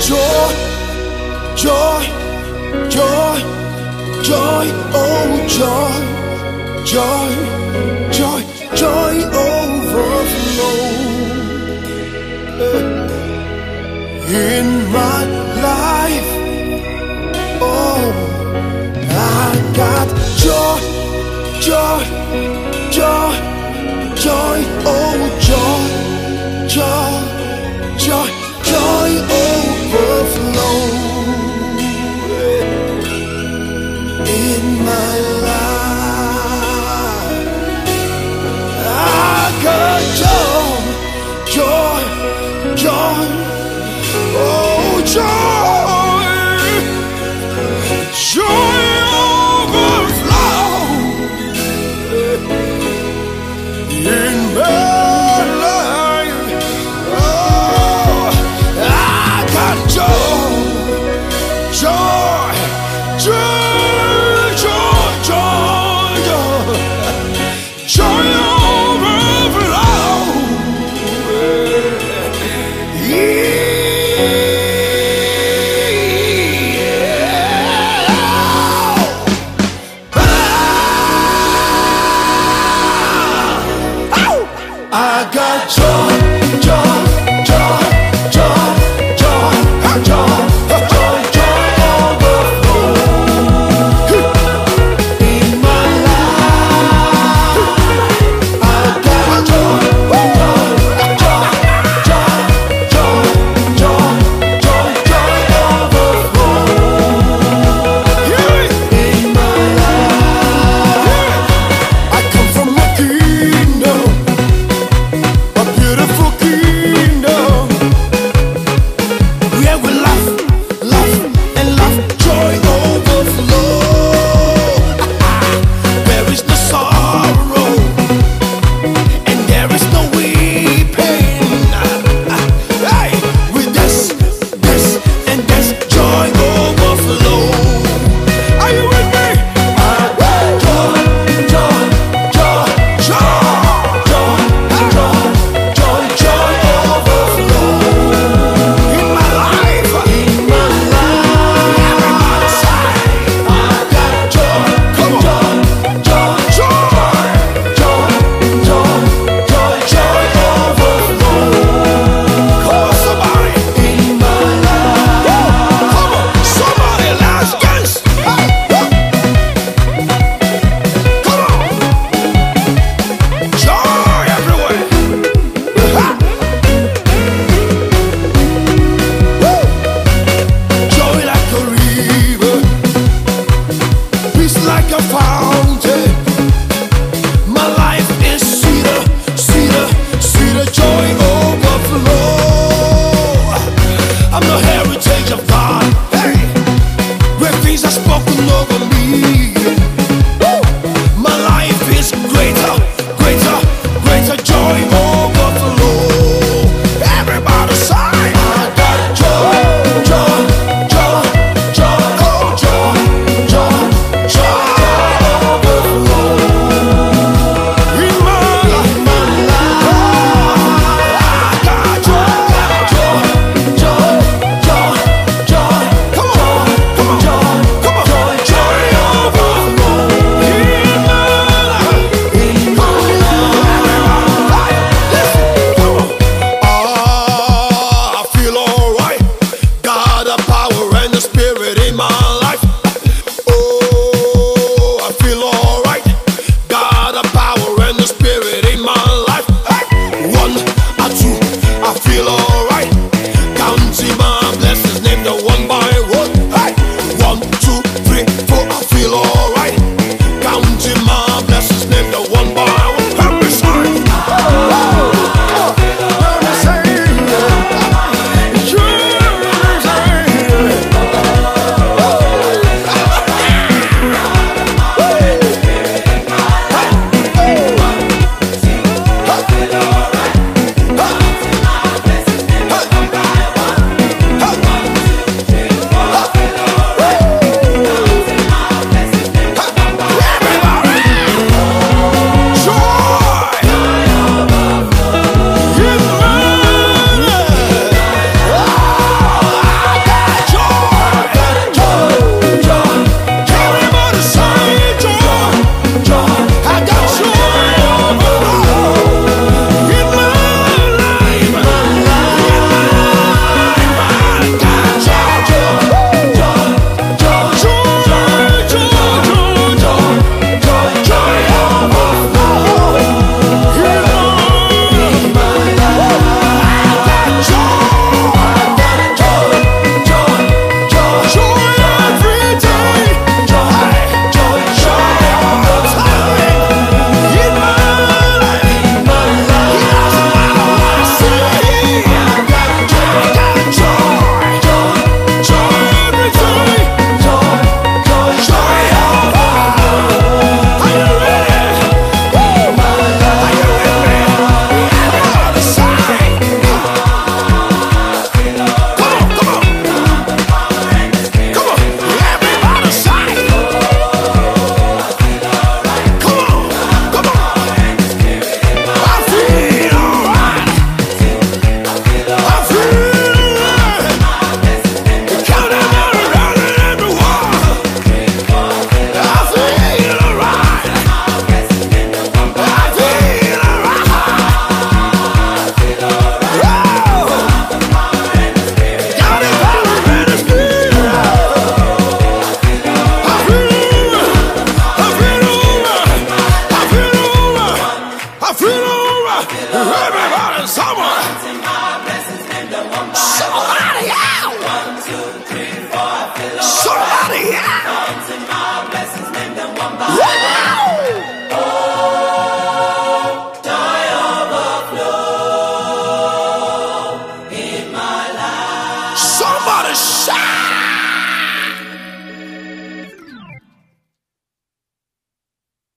joy, joy, joy, joy, oh joy, joy, joy, joy overflow in my life. Oh, I got joy, joy, joy, joy, oh. in my life. Alright. Everybody, someone. Somebody out. Somebody out. Wow.